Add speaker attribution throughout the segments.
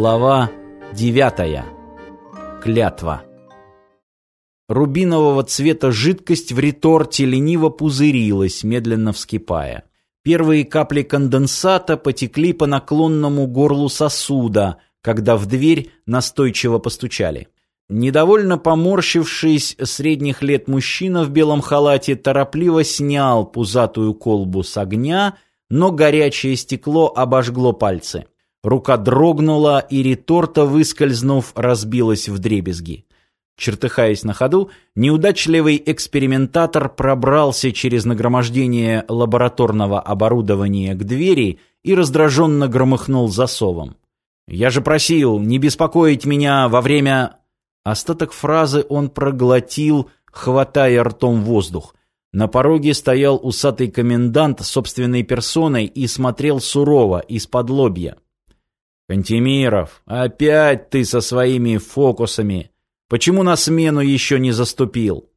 Speaker 1: Глава девятая. Клятва. Рубинового цвета жидкость в реторте лениво пузырилась, медленно вскипая. Первые капли конденсата потекли по наклонному горлу сосуда, когда в дверь настойчиво постучали. Недовольно поморщившись, средних лет мужчина в белом халате торопливо снял пузатую колбу с огня, но горячее стекло обожгло пальцы. Рука дрогнула, и реторта, выскользнув, разбилась в дребезги. Чертыхаясь на ходу, неудачливый экспериментатор пробрался через нагромождение лабораторного оборудования к двери и раздраженно громыхнул засовом. «Я же просил не беспокоить меня во время...» Остаток фразы он проглотил, хватая ртом воздух. На пороге стоял усатый комендант собственной персоной и смотрел сурово, из-под лобья. «Кантемиров, опять ты со своими фокусами! Почему на смену еще не заступил?»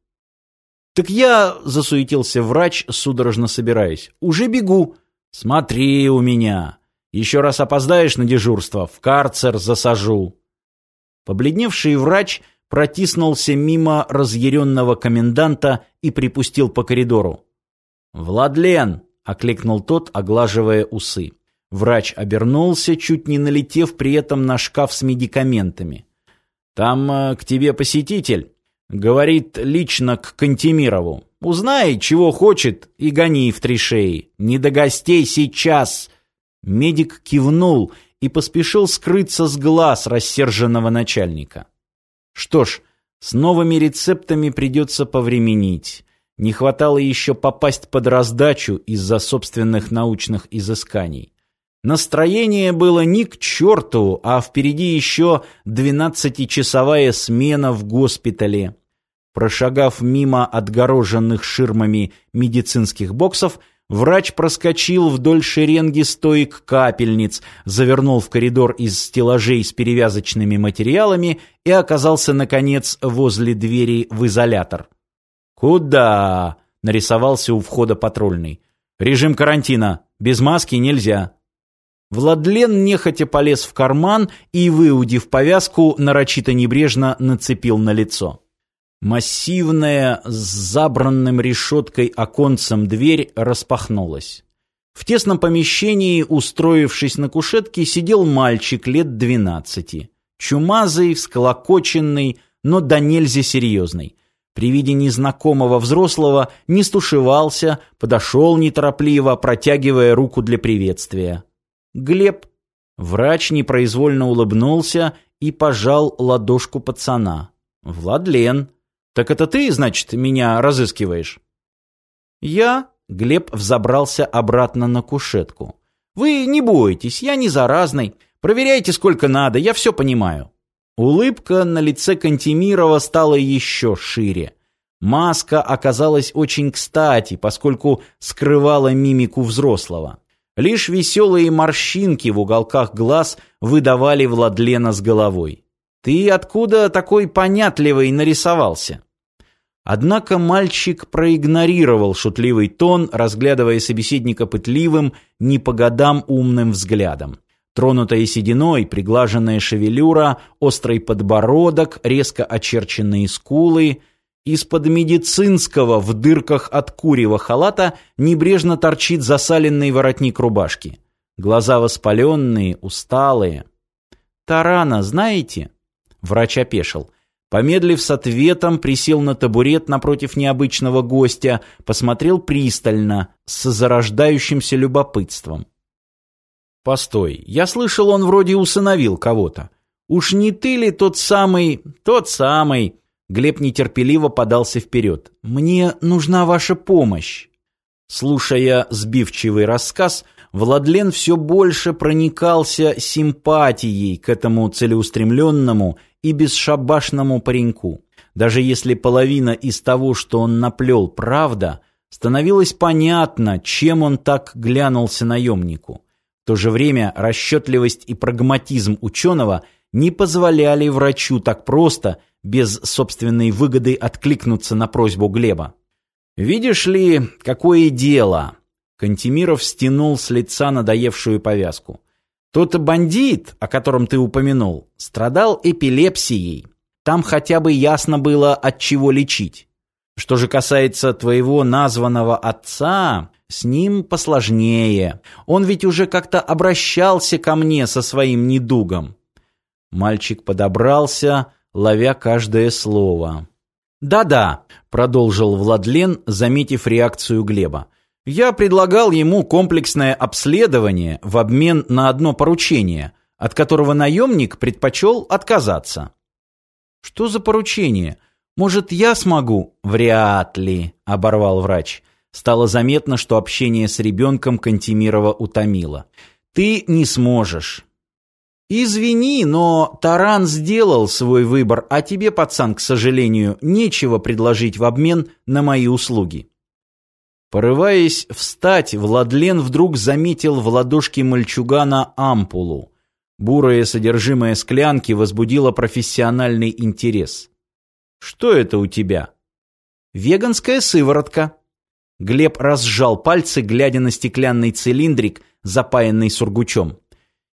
Speaker 1: «Так я...» — засуетился врач, судорожно собираясь. «Уже бегу!» «Смотри у меня! Еще раз опоздаешь на дежурство, в карцер засажу!» Побледневший врач протиснулся мимо разъяренного коменданта и припустил по коридору. «Владлен!» — окликнул тот, оглаживая усы. Врач обернулся, чуть не налетев при этом на шкаф с медикаментами. «Там э, к тебе посетитель. Говорит лично к Кантемирову. Узнай, чего хочет, и гони в три шеи. Не до гостей сейчас!» Медик кивнул и поспешил скрыться с глаз рассерженного начальника. Что ж, с новыми рецептами придется повременить. Не хватало еще попасть под раздачу из-за собственных научных изысканий. Настроение было ни к черту, а впереди еще двенадцатичасовая смена в госпитале. Прошагав мимо отгороженных ширмами медицинских боксов, врач проскочил вдоль шеренги стоек капельниц, завернул в коридор из стеллажей с перевязочными материалами и оказался, наконец, возле двери в изолятор. «Куда?» — нарисовался у входа патрульный. «Режим карантина. Без маски нельзя». Владлен нехотя полез в карман и, выудив повязку, нарочито небрежно нацепил на лицо. Массивная, с забранным решеткой оконцем дверь распахнулась. В тесном помещении, устроившись на кушетке, сидел мальчик лет двенадцати. Чумазый, всколокоченный, но до нельзя серьезный. При виде незнакомого взрослого не стушевался, подошел неторопливо, протягивая руку для приветствия. Глеб. Врач непроизвольно улыбнулся и пожал ладошку пацана. Владлен. Так это ты, значит, меня разыскиваешь? Я? Глеб взобрался обратно на кушетку. Вы не бойтесь, я не заразный. Проверяйте сколько надо, я все понимаю. Улыбка на лице Кантемирова стала еще шире. Маска оказалась очень кстати, поскольку скрывала мимику взрослого. Лишь веселые морщинки в уголках глаз выдавали Владлена с головой. «Ты откуда такой понятливый нарисовался?» Однако мальчик проигнорировал шутливый тон, разглядывая собеседника пытливым, не по годам умным взглядом. Тронутая сединой, приглаженная шевелюра, острый подбородок, резко очерченные скулы — из-под медицинского в дырках от курева халата небрежно торчит засаленный воротник рубашки. Глаза воспаленные, усталые. «Тарана, знаете?» Врач опешил. Помедлив с ответом, присел на табурет напротив необычного гостя, посмотрел пристально, с зарождающимся любопытством. «Постой, я слышал, он вроде усыновил кого-то. Уж не ты ли тот самый... тот самый...» Глеб нетерпеливо подался вперед. «Мне нужна ваша помощь». Слушая сбивчивый рассказ, Владлен все больше проникался симпатией к этому целеустремленному и бесшабашному пареньку. Даже если половина из того, что он наплел, правда, становилось понятно, чем он так глянулся наемнику. В то же время расчетливость и прагматизм ученого не позволяли врачу так просто – без собственной выгоды откликнуться на просьбу Глеба. «Видишь ли, какое дело?» Кантемиров стянул с лица надоевшую повязку. Тот бандит, о котором ты упомянул, страдал эпилепсией. Там хотя бы ясно было, от чего лечить. Что же касается твоего названного отца, с ним посложнее. Он ведь уже как-то обращался ко мне со своим недугом. Мальчик подобрался, ловя каждое слово. «Да-да», — продолжил Владлен, заметив реакцию Глеба. «Я предлагал ему комплексное обследование в обмен на одно поручение, от которого наемник предпочел отказаться». «Что за поручение? Может, я смогу?» «Вряд ли», — оборвал врач. Стало заметно, что общение с ребенком Кантемирова утомило. «Ты не сможешь. «Извини, но Таран сделал свой выбор, а тебе, пацан, к сожалению, нечего предложить в обмен на мои услуги». Порываясь встать, Владлен вдруг заметил в ладошке мальчугана ампулу. Бурое содержимое склянки возбудило профессиональный интерес. «Что это у тебя?» «Веганская сыворотка». Глеб разжал пальцы, глядя на стеклянный цилиндрик, запаянный сургучом.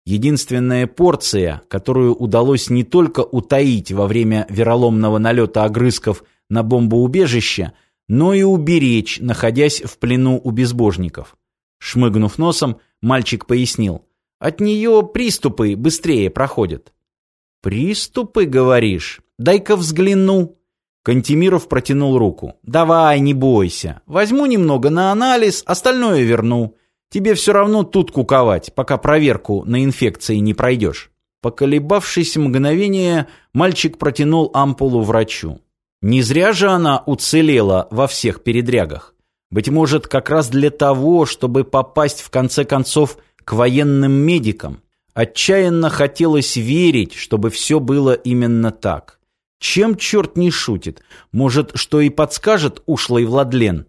Speaker 1: Единственная порция, которую удалось не только утаить во время вероломного налета огрызков на бомбоубежище, но и уберечь, находясь в плену у безбожников. Шмыгнув носом, мальчик пояснил. От нее приступы быстрее проходят. «Приступы, говоришь? Дай-ка взгляну». Кантемиров протянул руку. «Давай, не бойся. Возьму немного на анализ, остальное верну. Тебе все равно тут куковать, пока проверку на инфекции не пройдешь». Поколебавшись мгновение, мальчик протянул ампулу врачу. Не зря же она уцелела во всех передрягах. Быть может, как раз для того, чтобы попасть в конце концов к военным медикам. Отчаянно хотелось верить, чтобы все было именно так. Чем черт не шутит? Может, что и подскажет ушлый Владлен?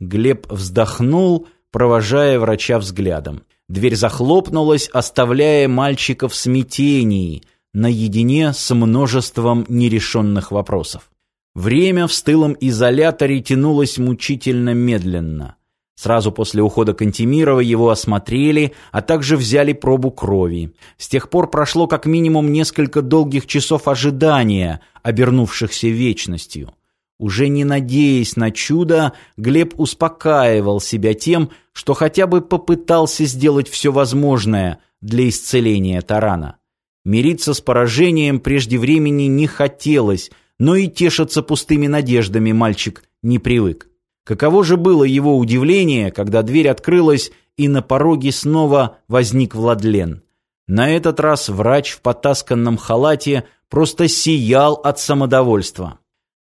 Speaker 1: Глеб вздохнул, провожая врача взглядом. Дверь захлопнулась, оставляя мальчика в смятении, наедине с множеством нерешенных вопросов. Время в стылом изоляторе тянулось мучительно медленно. Сразу после ухода Кантемирова его осмотрели, а также взяли пробу крови. С тех пор прошло как минимум несколько долгих часов ожидания, обернувшихся вечностью. Уже не надеясь на чудо, Глеб успокаивал себя тем, что хотя бы попытался сделать все возможное для исцеления Тарана. Мириться с поражением прежде времени не хотелось, но и тешиться пустыми надеждами мальчик не привык. Каково же было его удивление, когда дверь открылась, и на пороге снова возник Владлен. На этот раз врач в потасканном халате просто сиял от самодовольства.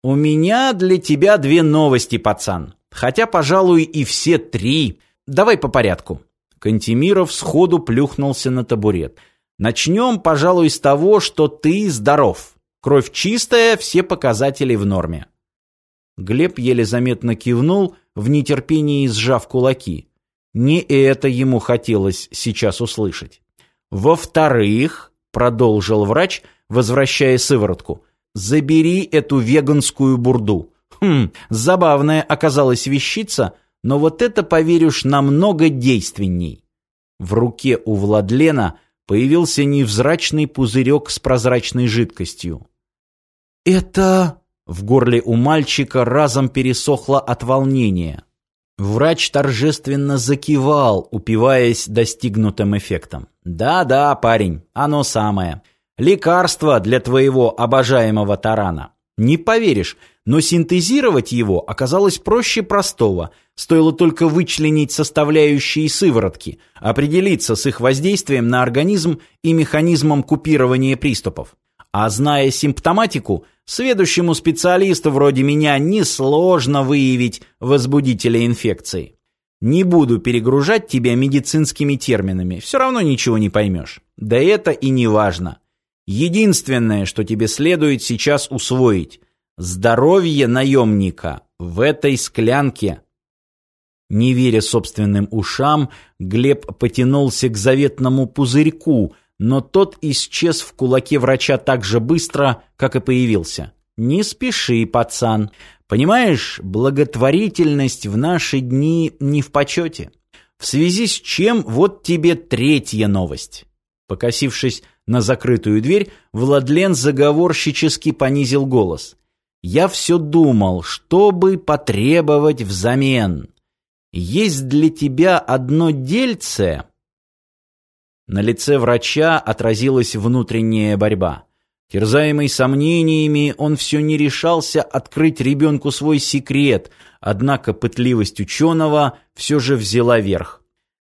Speaker 1: «У меня для тебя две новости, пацан. Хотя, пожалуй, и все три. Давай по порядку». Кантемиров сходу плюхнулся на табурет. «Начнем, пожалуй, с того, что ты здоров. Кровь чистая, все показатели в норме». Глеб еле заметно кивнул, в нетерпении сжав кулаки. Не это ему хотелось сейчас услышать. «Во-вторых», — продолжил врач, возвращая сыворотку, — Забери эту веганскую бурду. Хм, забавная оказалась вещица, но вот это, поверишь, намного действенней. В руке у Владлена появился невзрачный пузырек с прозрачной жидкостью. «Это...» — в горле у мальчика разом пересохло от волнения. Врач торжественно закивал, упиваясь достигнутым эффектом. «Да-да, парень, оно самое. Лекарство для твоего обожаемого тарана. Не поверишь, но синтезировать его оказалось проще простого. Стоило только вычленить составляющие сыворотки, определиться с их воздействием на организм и механизмом купирования приступов. А зная симптоматику, сведущему специалисту вроде меня несложно выявить возбудителя инфекции. Не буду перегружать тебя медицинскими терминами, все равно ничего не поймешь. Да это и не важно. Единственное, что тебе следует сейчас усвоить – здоровье наемника в этой склянке. Не веря собственным ушам, Глеб потянулся к заветному пузырьку, но тот исчез в кулаке врача так же быстро, как и появился. «Не спеши, пацан. Понимаешь, благотворительность в наши дни не в почете. В связи с чем вот тебе третья новость». Покосившись на закрытую дверь, Владлен заговорщически понизил голос. «Я все думал, чтобы потребовать взамен. Есть для тебя одно дельце...» На лице врача отразилась внутренняя борьба. Терзаемый сомнениями, он все не решался открыть ребенку свой секрет, однако пытливость ученого все же взяла верх.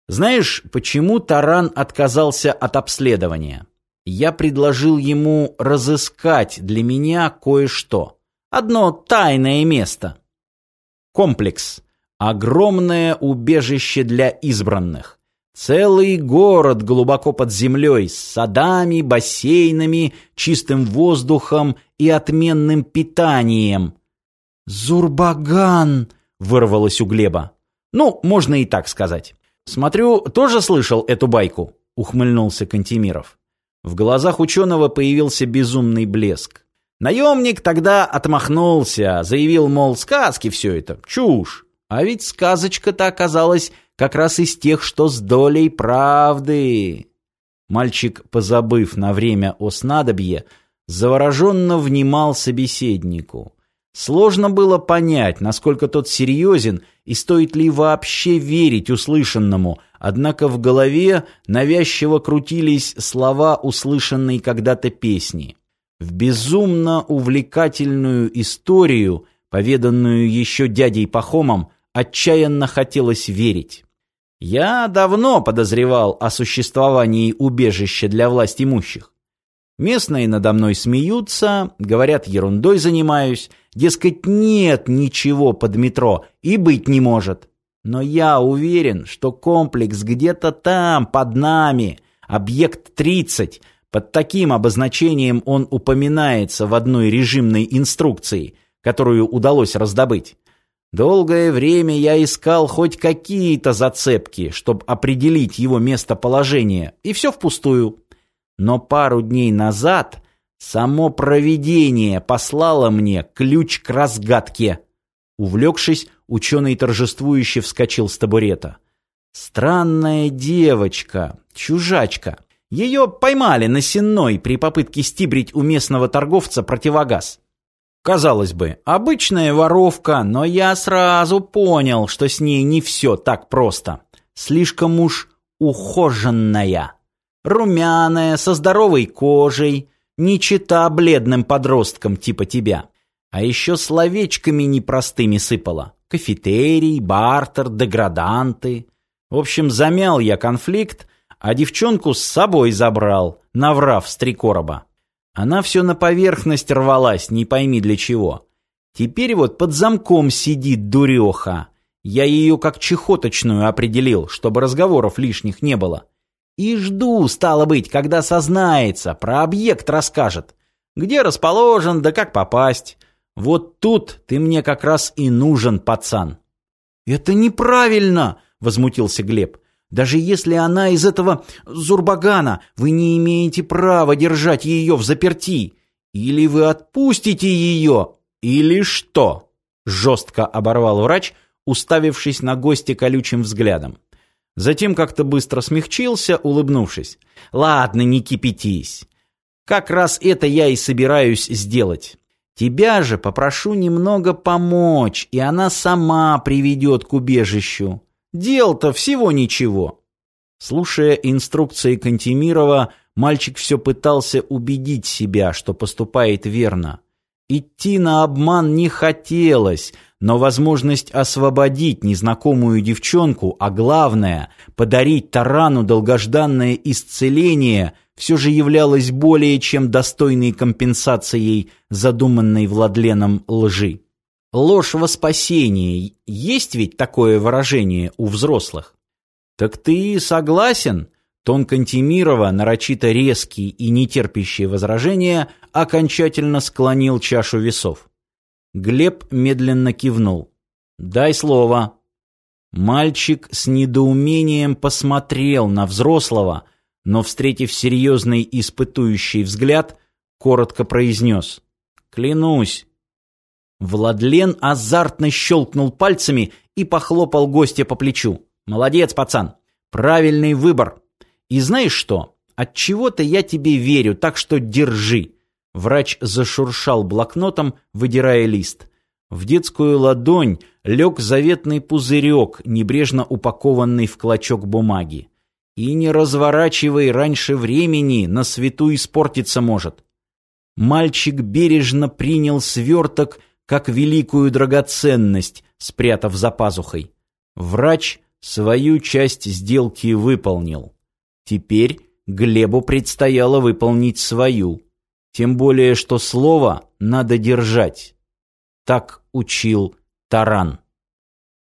Speaker 1: Знаешь, почему Таран отказался от обследования? Я предложил ему разыскать для меня кое-что. Одно тайное место. Комплекс. Огромное убежище для избранных. Целый город глубоко под землей с садами, бассейнами, чистым воздухом и отменным питанием. «Зурбаган!» — вырвалось у Глеба. «Ну, можно и так сказать. Смотрю, тоже слышал эту байку?» — ухмыльнулся Кантемиров. В глазах ученого появился безумный блеск. Наемник тогда отмахнулся, заявил, мол, сказки все это, чушь. А ведь сказочка-то оказалась как раз из тех, что с долей правды. Мальчик, позабыв на время о снадобье, завороженно внимал собеседнику. Сложно было понять, насколько тот серьезен и стоит ли вообще верить услышанному, однако в голове навязчиво крутились слова услышанной когда-то песни. В безумно увлекательную историю, поведанную еще дядей Пахомом, отчаянно хотелось верить. Я давно подозревал о существовании убежища для власть имущих. Местные надо мной смеются, говорят, ерундой занимаюсь, дескать, нет ничего под метро и быть не может. Но я уверен, что комплекс где-то там, под нами, объект 30, под таким обозначением он упоминается в одной режимной инструкции, которую удалось раздобыть. Долгое время я искал хоть какие-то зацепки, чтобы определить его местоположение, и все впустую. Но пару дней назад само провидение послало мне ключ к разгадке. Увлекшись, ученый торжествующе вскочил с табурета. Странная девочка, чужачка. Ее поймали на сенной при попытке стибрить у местного торговца противогаз. Казалось бы, обычная воровка, но я сразу понял, что с ней не все так просто. Слишком уж ухоженная. Румяная, со здоровой кожей, не чита бледным подросткам типа тебя. А еще словечками непростыми сыпала. Кафетерий, бартер, деграданты. В общем, замял я конфликт, а девчонку с собой забрал, наврав с три короба. Она все на поверхность рвалась, не пойми для чего. Теперь вот под замком сидит дуреха. Я ее как чехоточную определил, чтобы разговоров лишних не было. И жду, стало быть, когда сознается, про объект расскажет. Где расположен, да как попасть. Вот тут ты мне как раз и нужен, пацан. «Это неправильно!» — возмутился Глеб. Даже если она из этого Зурбагана, вы не имеете права держать ее в заперти. Или вы отпустите ее, или что?» Жестко оборвал врач, уставившись на гостя колючим взглядом. Затем как-то быстро смягчился, улыбнувшись. «Ладно, не кипятись. Как раз это я и собираюсь сделать. Тебя же попрошу немного помочь, и она сама приведет к убежищу. Дел-то всего ничего. Слушая инструкции Кантемирова, мальчик все пытался убедить себя, что поступает верно. Идти на обман не хотелось, но возможность освободить незнакомую девчонку, а главное, подарить Тарану долгожданное исцеление, все же являлась более чем достойной компенсацией задуманной Владленом лжи. Ложь во спасение. Есть ведь такое выражение у взрослых? Так ты согласен? Тон Кантемирова, нарочито резкий и нетерпящий возражения, окончательно склонил чашу весов. Глеб медленно кивнул. «Дай слово». Мальчик с недоумением посмотрел на взрослого, но, встретив серьезный испытующий взгляд, коротко произнес. «Клянусь, Владлен азартно щелкнул пальцами и похлопал гостя по плечу. «Молодец, пацан! Правильный выбор! И знаешь что? от чего-то я тебе верю, так что держи. Врач зашуршал блокнотом, выдирая лист. В детскую ладонь лег заветный пузырек, небрежно упакованный в клочок бумаги. И не разворачивай раньше времени, на свету испортиться может. Мальчик бережно принял сверток, как великую драгоценность, спрятав за пазухой. Врач свою часть сделки выполнил. Теперь Глебу предстояло выполнить свою. Тем более, что слово надо держать. Так учил Таран.